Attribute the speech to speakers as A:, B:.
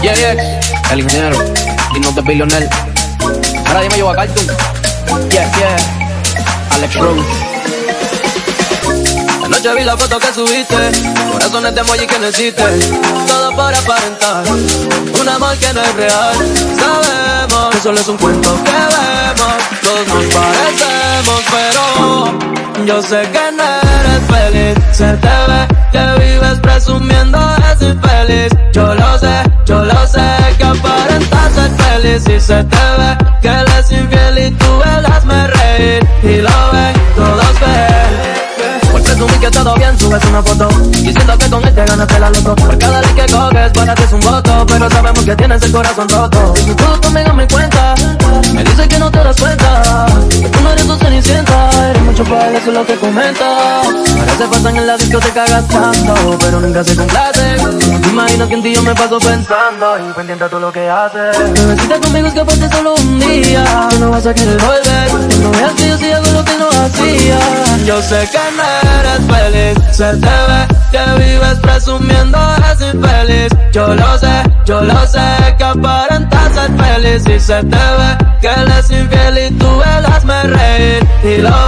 A: Yeah, yeah, el ingeniero, y no de billionaire. Ahora dime yo a Cartoon. Yeah, yeah, Alex Rose. Anoche vi la foto que subiste, corazones de emoji que no existen, todo para aparentar, un amor que no es real. Sabemos que solo es un cuento que vemos, yo sé que no eres feliz, se te ve que vives presumiendo de infeliz. Yo lo sé, yo lo sé que aparentas ser feliz. Y se te ve que eres infiel y tú me reír. Y lo ven, todos ven. Por presumir que todo bien subes una foto. Diciendo que con él te ganaste la loto. Por cada vez que coges para ti es un voto. Pero sabemos que tienes el corazón roto. Y tú conmigo me cuenta Me dice que no te das cuenta eso es lo que comenta Ahora se pasan en la discoteca gastando Pero nunca se complacen Imagino que en ti yo me paso pensando Y pendiente a todo lo que haces. Bebecita conmigo es que pase solo un día. Que no vas a querer volver. No veas que yo sí hago lo que no hacía. Yo sé que no eres feliz. Se te ve que vives presumiendo eres infeliz Yo lo sé, yo lo sé Que aparentas ser feliz. Y se te ve que eres infiel Y tú me reír. Y lo